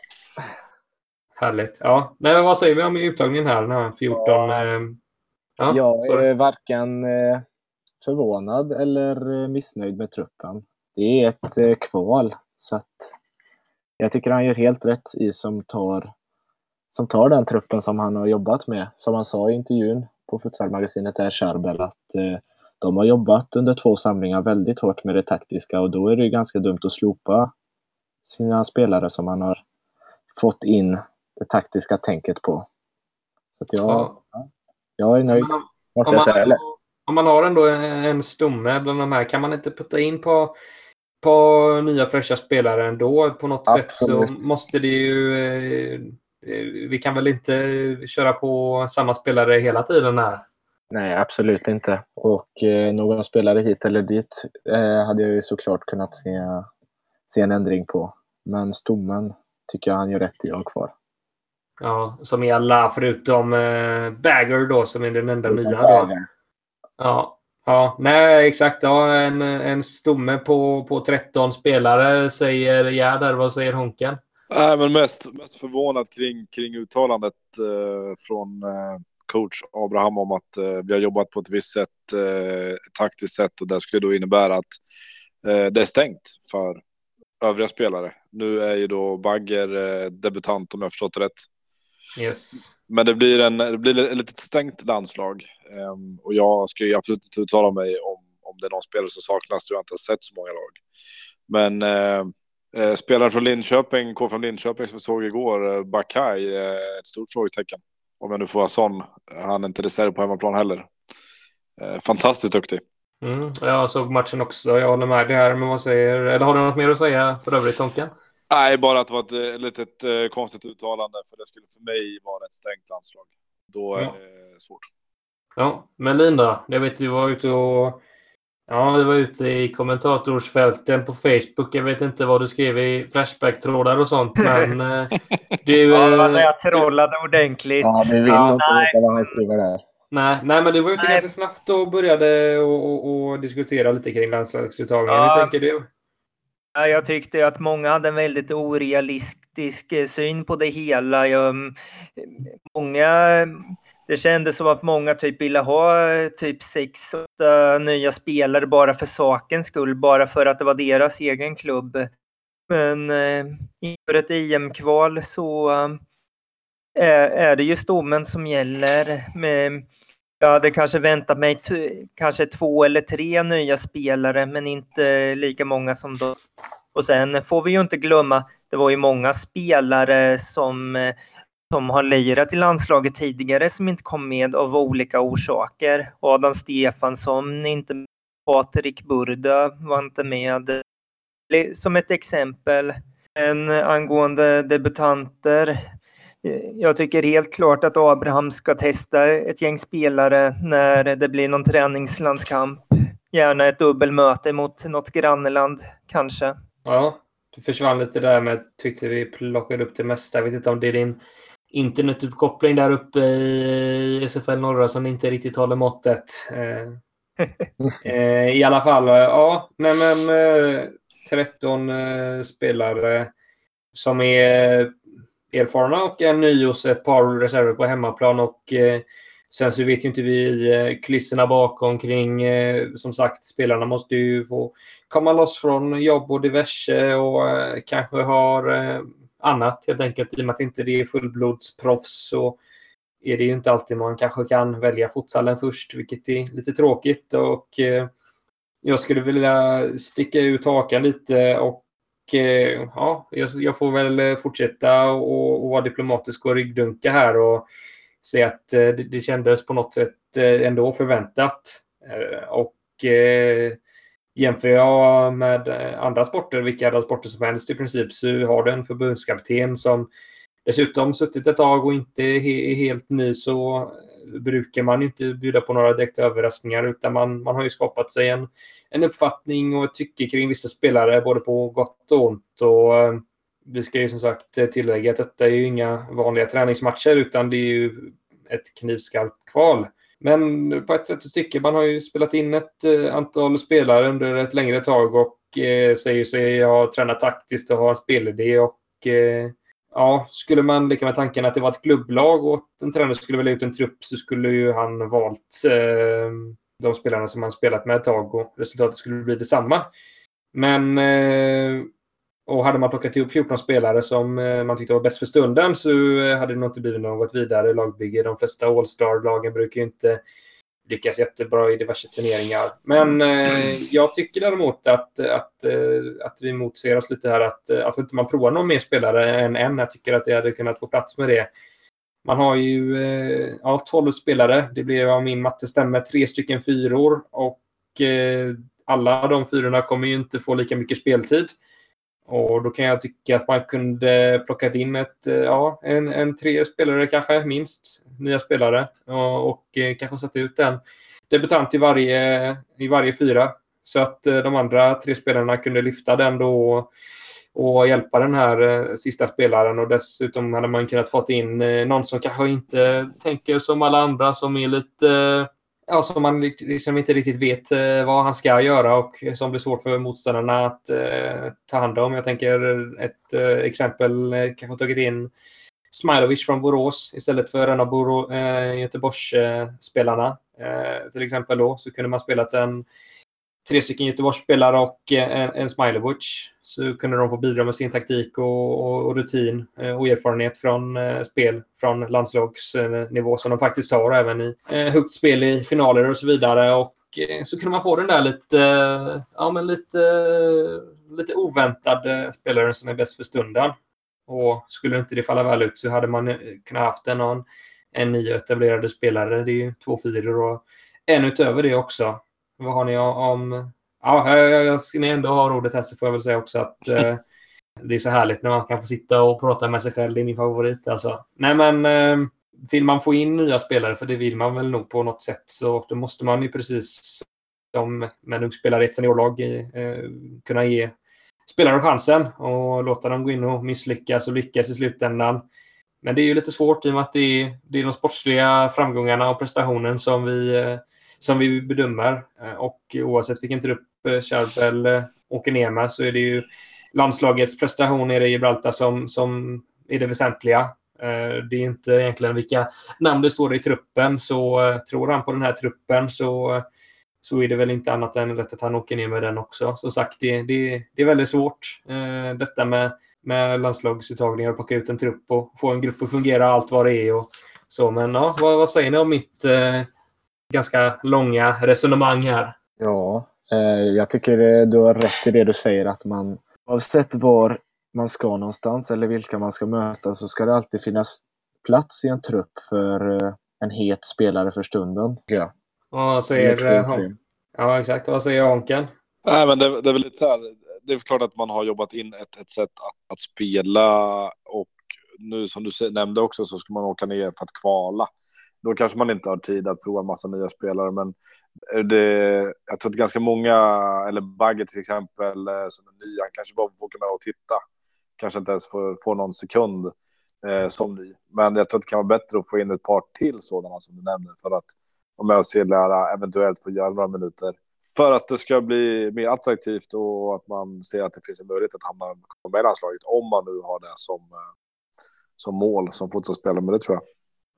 Härligt. Ja. Nej, men vad säger vi om uttagningen här? Den här 14... Ja. Eh, ja, Jag sorry. är varken eh, förvånad eller eh, missnöjd med truppen. Det är ett eh, kval. Så att jag tycker han gör helt rätt i som tar, som tar den truppen som han har jobbat med. Som han sa i intervjun på Futsalmagasinet där, Charbel, att de har jobbat under två samlingar väldigt hårt med det taktiska och då är det ju ganska dumt att slopa sina spelare som han har fått in det taktiska tänket på. Så att jag, Ja. jag är nöjd, om- måste jag man, säga. Eller, om man har ändå en stomme bland de här, kan man inte putta in på, på nya fräscha spelare ändå? På något sätt så Absolut. måste det ju... Eh, eh, vi kan väl inte köra på samma spelare hela tiden här? Nej, absolut inte. Och eh, någon spelare hit eller dit eh, hade jag ju såklart kunnat se, se en ändring på. Men stommen tycker jag han gör rätt i att ha kvar. Ja, som i alla förutom eh, Bagger då som är den enda nya. Då. Ja, ja, nej exakt. Ja, en, en stomme på, på 13 spelare säger Gerd där. Vad säger Honken? Nej, men mest, mest förvånad kring, kring uttalandet eh, från eh, coach Abraham om att eh, vi har jobbat på ett visst sätt, eh, taktiskt sätt och det skulle då innebära att eh, det är stängt för övriga spelare. Nu är ju då Bagger debutant om jag har förstått det rätt. Yes. Men det blir, en, det blir ett litet stängt landslag. Ehm, och jag ska ju absolut inte uttala mig om, om det är någon spelare som saknas då jag inte har sett så många lag. Men eh, spelaren från Linköping, K5 Linköping som vi såg igår, eh, ett stort frågetecken. Om jag nu får vara sån. Han är inte reserv på hemmaplan heller. Eh, fantastiskt duktig. Mm, jag såg matchen också. Jag håller med dig här. Men vad säger... Eller har du något mer att säga för övrigt, Tonken? Nej, bara att det var ett eh, litet eh, konstigt uttalande för det skulle för mig vara ett stängt landslag. Då är Ja. det svårt. Ja, men Linda, jag vet du var ute och... Ja, du var ute i kommentatorsfälten på Facebook. Jag vet inte vad du skrev i Flashback-trådar och sånt, men eh, du... Ja, det var när eh, jag trollade ordentligt. Ja, vi vill Ja, inte nej. veta vad han skriver där. Nej, nej, men du var ute Nej. ganska snabbt och började och, och, och diskutera lite kring landslagsuttagningen. Ja. Hur tänker du? Ja, Jag tyckte att många hade en väldigt orealistisk eh, syn på det hela. Jag, många, det kändes som att många typ ville ha eh, typ sex, nya spelare bara för sakens skull, bara för att det var deras egen klubb. Men eh, inför ett EM-kval så eh, är, är det ju stommen som gäller. Med, jag hade kanske väntat mig kanske två eller tre nya spelare, men inte lika många som då. Och sen får vi ju inte glömma, det var ju många spelare som, eh, som har lirat i landslaget tidigare som inte kom med av olika orsaker. Adam Stefansson, inte med. Patrik Burda var inte med. Som ett exempel. Men angående debutanter, jag tycker helt klart att Abraham ska testa ett gäng spelare när det blir någon träningslandskamp. Gärna ett dubbelmöte mot något grannland kanske. Ja, du försvann lite där med tyckte vi plockade upp det mesta. Jag vet inte om det är din internetuppkoppling där uppe i SFL Norra som inte riktigt håller måttet. Eh, eh, I alla fall, eh, ja, nej men eh, 13 eh, spelare som är erfarna och en ny och ett par reserver på hemmaplan och sen så vet ju inte vi kulisserna bakom kring, som sagt, spelarna måste ju få komma loss från jobb och diverse och kanske har annat helt enkelt. I och med att inte det är fullblodsproffs så är det ju inte alltid man kanske kan välja futsalen först, vilket är lite tråkigt. Och eh, jag skulle vilja sticka ut hakan lite och eh, ja, jag, får väl fortsätta och, och vara diplomatisk och ryggdunka här och säga att eh, det, det kändes på något sätt ändå förväntat. Och eh, Jämför jag med eh, andra sporter, vilka andra sporter som helst i princip, så har du en förbundskapten som dessutom suttit ett tag och inte är helt ny så brukar man inte bjuda på några direkta överraskningar utan man, man har ju skapat sig en, en uppfattning och ett tycke kring vissa spelare både på gott och ont. Och, eh, vi ska ju som sagt tillägga att detta är ju inga vanliga träningsmatcher utan det är ju ett knivskarpt kval. Men på ett sätt så tycker man har ju spelat in ett eh, antal spelare under ett längre tag och eh, säger sig ha tränat taktiskt och ha en spelidé och eh, ja, skulle man leka med tanken att det var ett klubblag och att en tränare skulle välja ut en trupp så skulle ju han valt eh, de spelarna som han spelat med ett tag och resultatet skulle bli detsamma. Men eh, och hade man plockat ihop 14 spelare som eh, man tyckte var bäst för stunden så eh, hade det nog inte blivit något vidare lagbygge. De flesta All-Star-lagen brukar ju inte lyckas jättebra i diverse turneringar. Men eh, jag tycker däremot att, att, eh, att vi motser oss lite här att, att inte man provar någon mer spelare än en. Jag tycker att det hade kunnat få plats med det. Man har ju eh, ja, 12 spelare. Det blir om min matte stämmer tre stycken fyror och eh, alla de fyrorna kommer ju inte få lika mycket speltid. Och då kan jag tycka att man kunde plockat in ett, eh, ja, en, en tre spelare kanske, minst. Nya spelare. Och, och eh, kanske satt ut en debutant i varje, i varje fyra. Så att eh, de andra tre spelarna kunde lyfta den då och hjälpa den här sista spelaren. Och dessutom hade man kunnat fått in någon som kanske inte tänker som alla andra, som är lite ja, som man liksom inte riktigt vet eh, vad han ska göra och som blir svårt för motståndarna att eh, ta hand om. Jag tänker ett eh, exempel, eh, kanske tagit in Smilovic från Borås istället för en av eh, Göteborgsspelarna. Eh, till exempel då så kunde man spelat en tre stycken Göteborgsspelare och eh, en, en Smilovic. Så kunde de få bidra med sin taktik och, och, och rutin eh, och erfarenhet från eh, spel från landslagsnivå som de faktiskt har även i eh, högt spel i finaler och så vidare. Och eh, så kunde man få den där lite, eh, ja men lite, lite oväntade spelaren som är bäst för stunden. Och skulle inte det falla väl ut så hade man kunnat haft en, en, en nio etablerade spelare. Det är ju två fyror och en utöver det också. Vad har ni om... Ja, jag ska ni ändå ha ordet här så får jag väl säga också att eh, det är så härligt när man kan få sitta och prata med sig själv. Det är min favorit alltså. Nej men eh, vill man få in nya spelare, för det vill man väl nog på något sätt, så då måste man ju precis som med en ung spelare i ett seniorlag eh, kunna ge spelare chansen och låta dem gå in och misslyckas och lyckas i slutändan. Men det är ju lite svårt i och med att det är, det är de sportsliga framgångarna och prestationen som vi eh, som vi bedömer. Eh, och oavsett vilken trupp eh, Charbel eh, åker ner med så är det ju landslagets prestation nere i Gibraltar som, som är det väsentliga. Eh, det är inte egentligen vilka namn det står i truppen. Så tror han på den här truppen så, så är det väl inte annat än rätt att han åker ner med den också. Som sagt, det, det, det är väldigt svårt detta med, med landslagsuttagningar och plocka ut en trupp och få en grupp att fungera allt vad det är. Och så. Men ja, vad, vad säger ni om mitt ganska långa resonemang här. Ja, eh, jag tycker du har rätt i det du säger att man oavsett var man ska någonstans eller vilka man ska möta så ska det alltid finnas plats i en trupp för eh, en het spelare för stunden. Ja. Vad säger Ja, exakt. Vad säger Honken? Nej, men det, det, är väl lite så här. Det är klart att man har jobbat in ett, ett sätt att, att spela och nu som du nämnde också så ska man åka ner för att kvala då kanske man inte har tid att prova en massa nya spelare. Men det, jag tror att ganska många, eller Bagger till exempel, eh, som är ny, han kanske bara får åka med och titta. Kanske inte ens får, får någon sekund eh, som ny. Men jag tror att det kan vara bättre att få in ett par till sådana som du nämner för att vara med och se lära, eventuellt få göra några minuter. För att det ska bli mer attraktivt och att man ser att det finns en möjlighet att hamna med i landslaget om man nu har det som, eh, som mål som fotbollsspelare. Men det tror jag.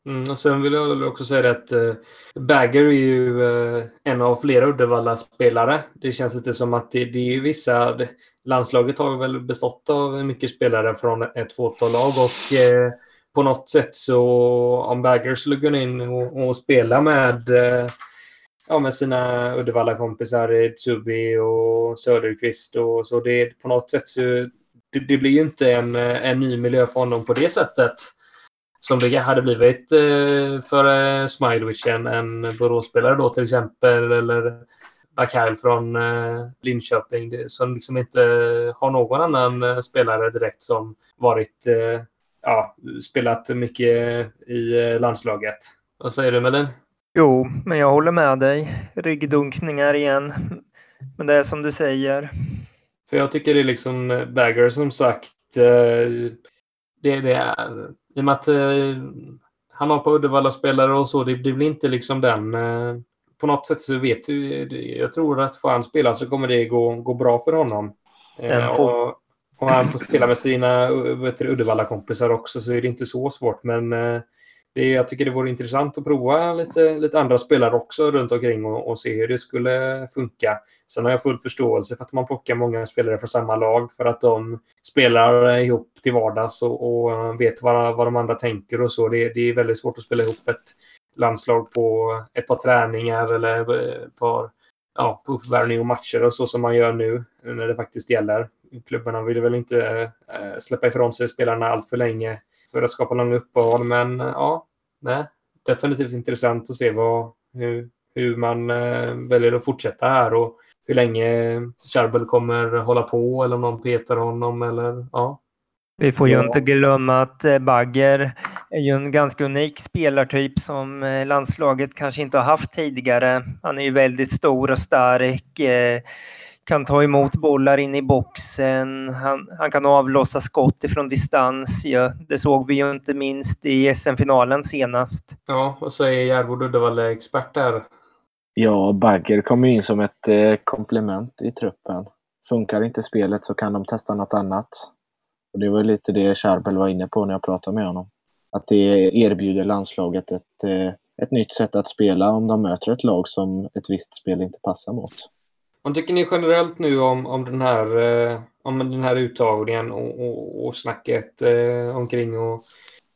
Mm, och sen vill jag också säga att eh, Bagger är ju eh, en av flera Uddevalla-spelare. Det känns inte som att det, det är vissa... Det, landslaget har väl bestått av mycket spelare från ett fåtal lag och eh, på något sätt så om Bagger skulle gå in och, och spela med, ja, med sina Uddevalla-kompisar Tsubi och Söderqvist och så det på något sätt så det, det blir ju inte en, en ny miljö för honom på det sättet som det hade blivit eh, för eh, Smilovic en, en Boråsspelare då till exempel eller Bakal från eh, Linköping som liksom inte har någon annan spelare direkt som varit ja, spelat mycket i landslaget. Vad säger du Melin? Jo, men jag håller med dig. Ryggdunkningar igen. Men det är som du säger. För jag tycker det är liksom Bagger som sagt. Det, det är i och med att han har på Uddevalla-spelare och så. Det, det blir inte liksom den på något sätt så vet du, jag tror att får han spela så kommer det gå, gå bra för honom. Eh, och, om han får spela med sina Uddevalla-kompisar också så är det inte så svårt. Men det, jag tycker det vore intressant att prova lite, lite andra spelare också runt omkring och, och se hur det skulle funka. Sen har jag full förståelse för att man plockar många spelare från samma lag för att de spelar ihop till vardags och, och vet vad, vad de andra tänker och så. Det, det är väldigt svårt att spela ihop ett landslag på ett par träningar eller ett par ja, på uppvärmning och matcher och så som man gör nu när det faktiskt gäller. Klubbarna vill väl inte äh, släppa ifrån sig spelarna allt för länge för att skapa långa uppehåll, men ja, nej, definitivt intressant att se vad, hur, hur man äh, väljer att fortsätta här och hur länge Charbel kommer hålla på eller om någon petar honom eller ja. Vi får ju ja. inte glömma att eh, Bagger är ju en ganska unik spelartyp som eh, landslaget kanske inte har haft tidigare. Han är ju väldigt stor och stark, eh, kan ta emot bollar in i boxen, han, han kan avlossa skott ifrån distans. Ja, det såg vi ju inte minst i SM-finalen senast. Ja, vad säger Järvord Uddevalla-expert där? Ja, Bagger kommer in som ett komplement i truppen. Funkar inte spelet så kan de testa något annat. Och det var lite det Charbel var inne på när jag pratade med honom. Att det erbjuder landslaget ett, eh, ett nytt sätt att spela om de möter ett lag som ett visst spel inte passar mot. Vad tycker ni generellt nu om, om, den, här, eh, om den här uttagningen och, och, och snacket eh, omkring och,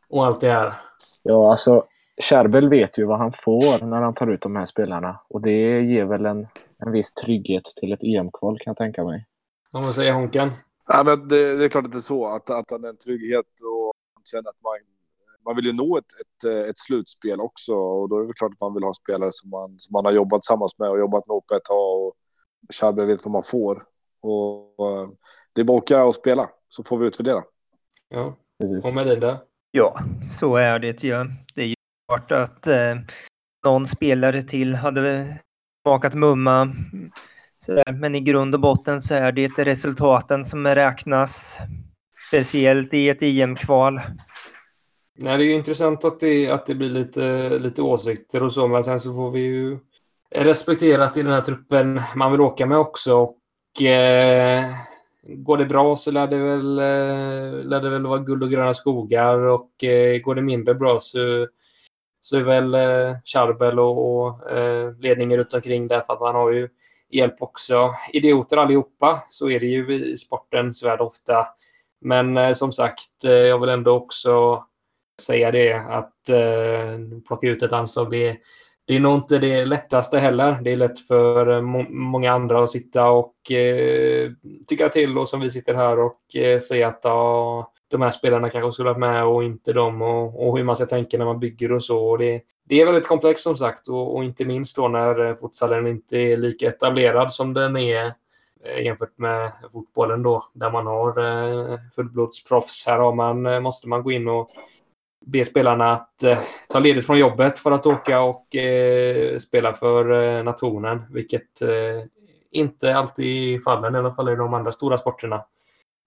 och allt det här? Ja, alltså Charbel vet ju vad han får när han tar ut de här spelarna och det ger väl en, en viss trygghet till ett EM-kval kan jag tänka mig. Om man säger Honken? Ja, men det, det, är klart att det är så, att, att han är en trygghet och känner att man, man vill ju nå ett, ett, ett slutspel också. Och då är det klart att man vill ha spelare som man, som man har jobbat tillsammans med och jobbat med på ett tag. Och Chabbe vet vad man får. Och, och det är bara att åka och spela, så får vi utvärdera. Ja, Precis. och med dig där? Ja, så är det ju. Det är ju klart att eh, någon spelare till hade smakat mumma Sådär. Men i grund och botten så är det resultaten som räknas. Speciellt i ett EM-kval. Nej, det är ju intressant att det, att det blir lite, lite åsikter och så, men sen så får vi ju respekterat i den här truppen man vill åka med också. Och eh, går det bra så lär det väl, eh, lär det väl vara guld och gröna skogar och eh, går det mindre bra så, så är väl eh, Charbel och, och eh, ledningen runt omkring där för att man har ju hjälp också. Idioter allihopa, så är det ju i sportens värld ofta. Men eh, som sagt, eh, jag vill ändå också säga det att eh, plocka ut ett anslag, det, det är nog inte det lättaste heller. Det är lätt för eh, må många andra att sitta och eh, tycka till och som vi sitter här och eh, säga att ja, de här spelarna kanske skulle varit med och inte de och, och hur man ska tänka när man bygger och så. Och det, det är väldigt komplext som sagt och, och inte minst då när eh, futsalen inte är lika etablerad som den är eh, jämfört med fotbollen då där man har eh, fullblodsproffs. Här har man, eh, måste man gå in och be spelarna att eh, ta ledigt från jobbet för att åka och eh, spela för eh, nationen, vilket eh, inte alltid är fallen, i alla fall i de andra stora sporterna.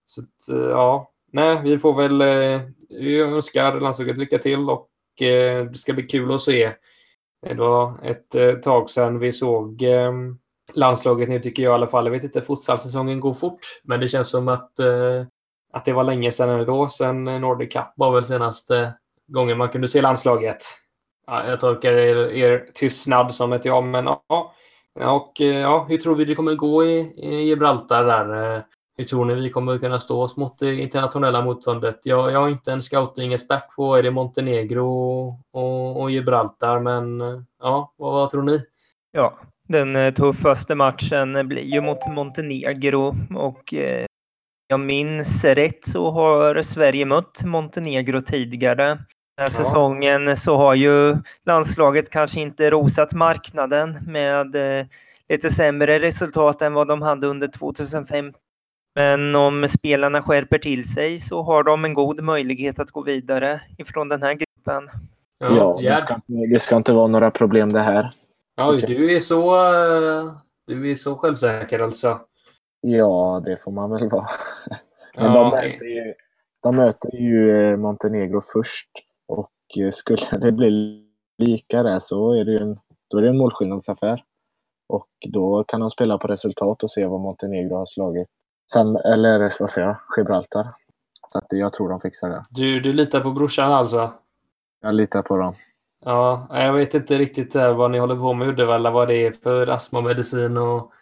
Så att, eh, ja, nej, vi får väl eh, vi önskar landslaget lycka till och det ska bli kul att se. Det var ett tag sedan vi såg landslaget nu tycker jag i alla fall. Jag vet inte, futsalsäsongen går fort, men det känns som att, att det var länge sedan ändå. Sen Nordic Cup var väl senaste gången man kunde se landslaget. Ja, jag tolkar er, er tystnad som ett ja, men ja. Och eh, ja, hur tror vi det kommer gå i, i Gibraltar där? Eh, hur tror ni vi kommer kunna stå oss mot det internationella motståndet? Jag, jag är inte en scouting-expert på är det Montenegro och, och Gibraltar, men eh, ja, vad, vad tror ni? Ja, den tuffaste matchen blir ju mot Montenegro och eh, jag minns rätt så har Sverige mött Montenegro tidigare. Den här ja. säsongen så har ju landslaget kanske inte rosat marknaden med eh, lite sämre resultat än vad de hade under 2015 Men om spelarna skärper till sig så har de en god möjlighet att gå vidare ifrån den här gruppen. Ja, Ja, det, ska, inte- det ska inte vara några problem det här. Okej. du är så... eh, Du är så självsäker alltså. Ja, det får man väl vara. Men Ja, de, möter ju, de möter ju eh, Montenegro först. Och eh, skulle det bli lika där så är det ju en, då är det en målskillnadsaffär. Och då kan de spela på resultat och se vad Montenegro har slagit. Sen, eller vad säger jag, Gibraltar. Så att jag tror de fixar det. Du, du litar på brorsan alltså? Jag litar på dem. Ja, jag vet inte riktigt eh, vad ni håller på med i Uddevalla. Vad det är för astmamedicin och,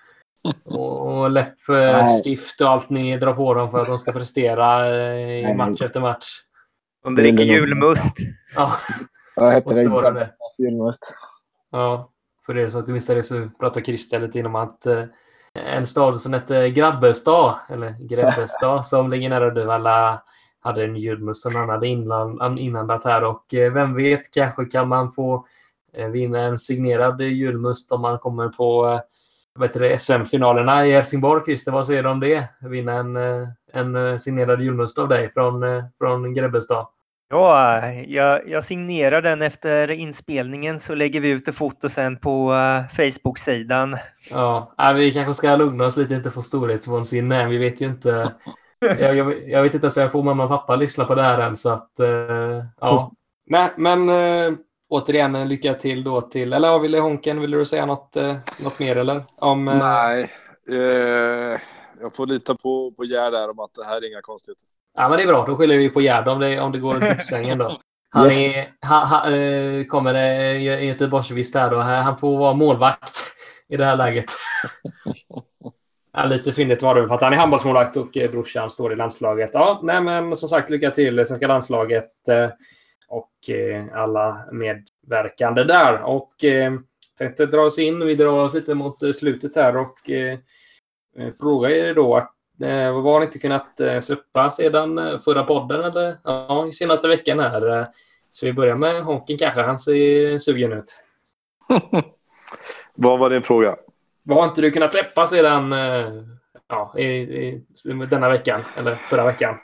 och, och läppstift och allt ni drar på dem för att de ska prestera eh, i match efter match. De Det dricker julmust. Ja, heter Måste det? vara det. Julmust. ja. För er som inte missade det så pratade Christer lite inom att eh, en stad som hette Grabbestad, eller Grebbestad, som ligger nära Uddevalla, hade en julmust som han hade inland, inlandat här. Och eh, vem vet, kanske kan man få eh, vinna en signerad julmust om man kommer på det, SM-finalerna i Helsingborg. Christer, vad säger du om det? Vinna en, en signerad julmust av dig från, från Grebbestad. Ja, jag, jag signerar den efter inspelningen så lägger vi ut ett foto sen på eh, Facebook-sidan. Ja, vi kanske ska lugna oss lite, inte få storhetsvansinne. Vi vet ju inte. Jag, jag, jag vet inte ens om jag får mamma och pappa lyssna på det här än, så att eh, ja. Nej, men eh, återigen lycka till då till, eller ja, ville Honken, vill du säga något, något mer eller? Om, Nej, jag får lita på, på Gerd där om att det här är inga konstigheter. Ja, men det är bra. Då skyller vi på Gerd om det, om det går en uppsvängen då. Han är, han, han, eh, kommer eh, i Göteborgsvis där då. Han får vara målvakt i det här läget. Ja, lite fyndigt var det för att han är handbollsmålvakt och eh, brorsan står i landslaget. Ja, nej, men som sagt, lycka till svenska landslaget och alla medverkande där. Och tänkte dra oss in. Vi drar oss lite mot slutet här och fråga er då att eh, vad har ni inte kunnat eh, släppa sedan eh, förra podden eller ja, senaste veckan här. Eh, så vi börjar med Honken kanske. Han ser sugen ut. Vad var din fråga? Vad har inte du kunnat släppa sedan eh, ja, i, i, denna veckan eller förra veckan?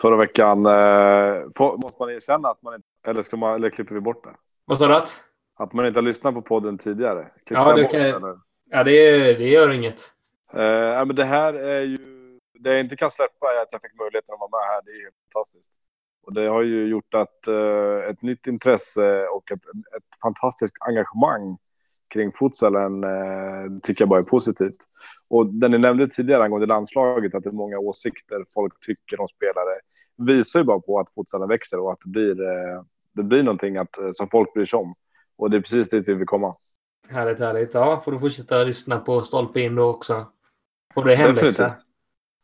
Förra veckan, eh, får, måste man erkänna att man inte, eller, ska man, eller klipper vi bort det? Vad sa du? Att? Att man inte har lyssnat på podden tidigare? Klipps Ja, bort, kan eller? Ja, det, det gör inget. Eh, men det här är ju... Det jag inte kan släppa är att jag fick möjligheten att vara med här. Det är helt fantastiskt. Och det har ju gjort att eh, ett nytt intresse och ett, ett fantastiskt engagemang kring futsalen eh, tycker jag bara är positivt. Och den ni nämnde tidigare angående landslaget, att det är många åsikter folk tycker om spelare, visar ju bara på att futsalen växer och att det blir, eh, det blir någonting att, eh, som folk bryr sig om. Och det är precis dit vi vill komma. Härligt, härligt. Ja, får du fortsätta lyssna på Stolpe in då också. Får du hemläxa. Definitivt.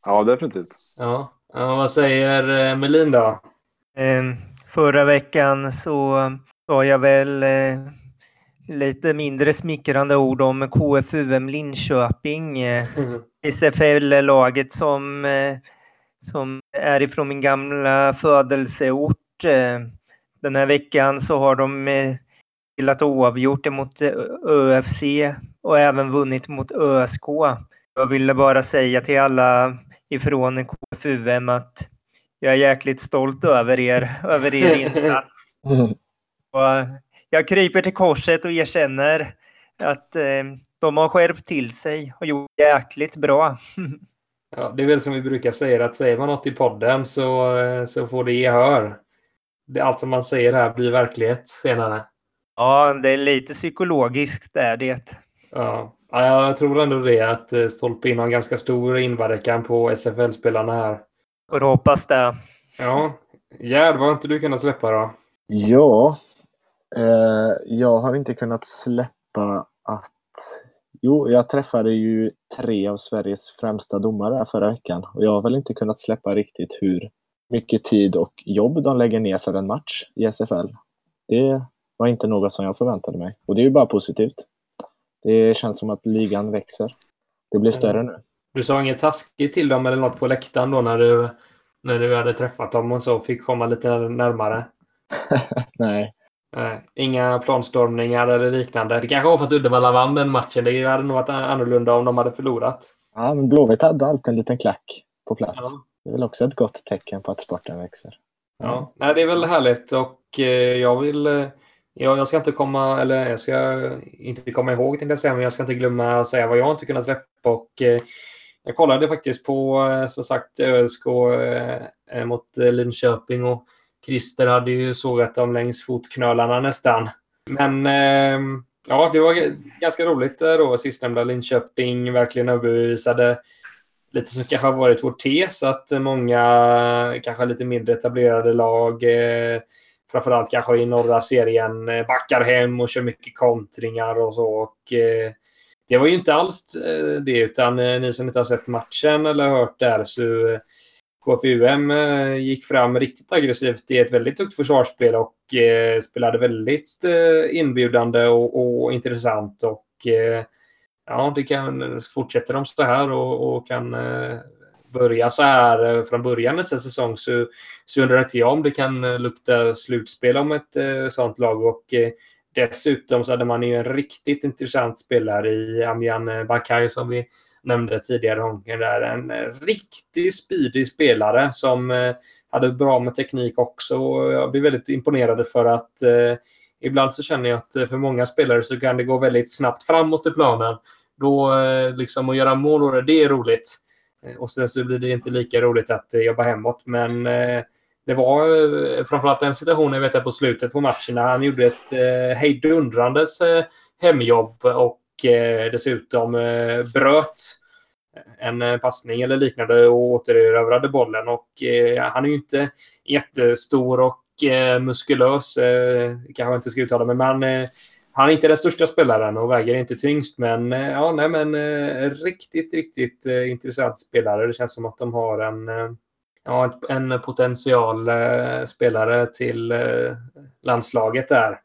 Ja, definitivt. Ja. ja. Vad säger eh, Melin då? Eh, förra veckan så sa jag väl eh, lite mindre smickrande ord om KFUM Linköping. Eh, SFL-laget som, som är ifrån min gamla födelseort. Den här veckan så har de spelat oavgjort mot ÖFC och även vunnit mot ÖSK. Jag ville bara säga till alla ifrån KFUM att jag är jäkligt stolt över er, över er insats. Och eh, jag kryper till korset och erkänner att eh, de har skärpt till sig och gjort jäkligt bra. Ja, det är väl som vi brukar säga, att säger man något i podden så, eh, så får det gehör. Det, allt som man säger här blir verklighet senare. Ja, det är lite psykologiskt är det. Ja. Ja, jag tror ändå det, att eh, Stolpe in har en ganska stor inverkan på SFL-spelarna här. Får hoppas det. Ja, Gerd, vad har inte du kunnat släppa då? Ja, eh, jag har inte kunnat släppa att... Jo, jag träffade ju tre av Sveriges främsta domare förra veckan och jag har väl inte kunnat släppa riktigt hur mycket tid och jobb de lägger ner för en match i SFL. Det var inte något som jag förväntade mig och det är ju bara positivt. Det känns som att ligan växer. Det blir större nu. Du sa inget taskigt till dem eller något på läktaren då när du, när du hade träffat dem och så fick komma lite närmare? Nej, Nej, inga planstormningar eller liknande. Det kanske var för att Uddevalla vann den matchen. Det hade nog varit annorlunda om de hade förlorat. ja, men Blåvitt hade alltid en liten klack. på plats. Ja. Det är väl också ett gott tecken på att sporten växer. Ja, nej, det är väl härligt och eh, jag vill... Ja, jag, ska inte komma, eller jag ska inte komma ihåg tänkte jag säga, men jag ska inte glömma att säga vad jag inte kunnat släppa och eh, jag kollade faktiskt på, eh, som sagt, ÖSK eh, eh mot eh, Linköping och Christer hade ju sågat dem längs fotknölarna nästan. Men eh, ja, det var ganska roligt eh, då sistnämnda Linköping verkligen överbevisade lite som kanske har varit vår tes att många kanske lite mindre etablerade lag eh, framförallt kanske i norra serien eh, backar hem och kör mycket kontringar och så. Och, eh, det var ju inte alls eh, det utan eh, ni som inte har sett matchen eller hört där så eh, KFUM eh, gick fram riktigt aggressivt i ett väldigt högt försvarsspel och eh, spelade väldigt eh, inbjudande och, och intressant. Och eh, ja, det kan, fortsätter de så här och, och kan eh, börja så här eh, från början nästa säsong så, så undrar inte jag om det kan eh, lukta slutspel om ett eh, sånt lag. Och eh, dessutom så hade man ju en riktigt intressant spelare i Amian eh, Bakay som vi nämnde tidigare gånger där. En riktigt speedig spelare som eh, hade bra med teknik också. Och Jag blir väldigt imponerad för att eh, ibland så känner jag att för många spelare så kan det gå väldigt snabbt framåt i planen. Då liksom att göra mål, det är roligt. Eh, och sen så blir det inte lika roligt att eh, jobba hemåt. Men eh, det var framförallt den situationen jag vet jag på slutet på matchen när han gjorde ett hejdundrandes hemjobb och dessutom bröt en passning eller liknande och återerövrade bollen. Och han är ju inte jättestor och muskulös, kanske jag inte ska uttala mig, men han är inte den största spelaren och väger inte tyngst. Men eh, ja, nej, men eh, riktigt, riktigt eh, intressant spelare. Det känns som att de har en, eh, ja, en potential eh, spelare till eh, landslaget där.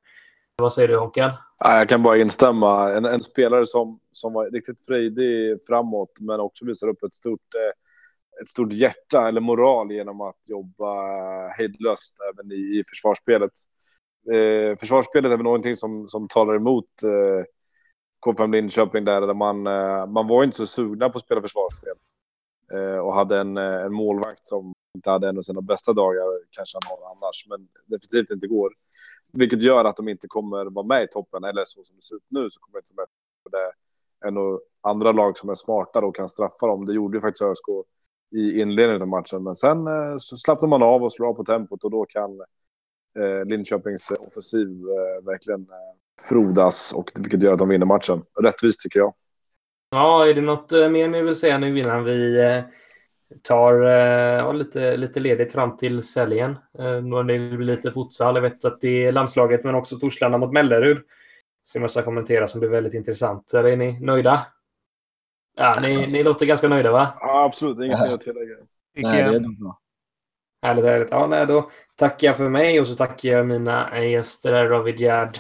Vad säger du Honken? Jag kan bara instämma. En, en spelare som, som var riktigt frejdig framåt men också visar upp ett stort, eh, ett stort hjärta eller moral genom att jobba eh, hejdlöst även i, i försvarsspelet. Eh, försvarsspelet är väl någonting som, som talar emot eh, K5 Linköping där, där man, eh, man var inte så sugna på att spela försvarsspel. Eh, och hade en, eh, en målvakt som inte hade en av sina bästa dagar, kanske han har annars, men definitivt inte går. Vilket gör att de inte kommer vara med i toppen, eller så som det ser ut nu så kommer de inte vara med. Det är andra lag som är smartare och kan straffa dem. Det gjorde ju faktiskt ÖSK i inledningen av matchen, men sen eh, så slappnar man av och slår av på tempot och då kan eh, Linköpings offensiv eh, verkligen eh, frodas, och, vilket gör att de vinner matchen. Rättvist tycker jag. Ja, är det något eh, mer ni vill säga nu innan vi eh, tar eh, ja, lite, lite ledigt fram till helgen? Eh, När det blir lite futsal. Jag vet att det är landslaget men också Torslanda mot Mellerud som jag ska kommentera som blir väldigt intressant. Eller är ni nöjda? Ja, ni, ni låter ganska nöjda va? Ja, absolut. Inget mer att tillägga. Nej, det är bra. Härligt, härligt. Ja, nej, då tackar jag för mig och så tackar jag mina gäster David Gerd,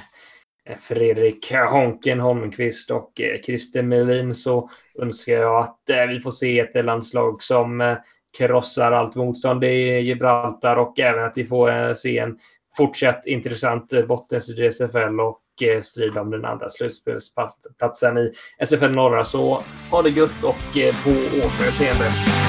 eh, Fredrik Honken Holmqvist och eh, Christer Melin så önskar jag att eh, vi får se ett landslag som krossar allt motstånd i Gibraltar och även att vi får se en fortsatt intressant bottenstrid i SFL och strid om den andra slutspelsplatsen i SFL norra. Så ha det gött och på återseende.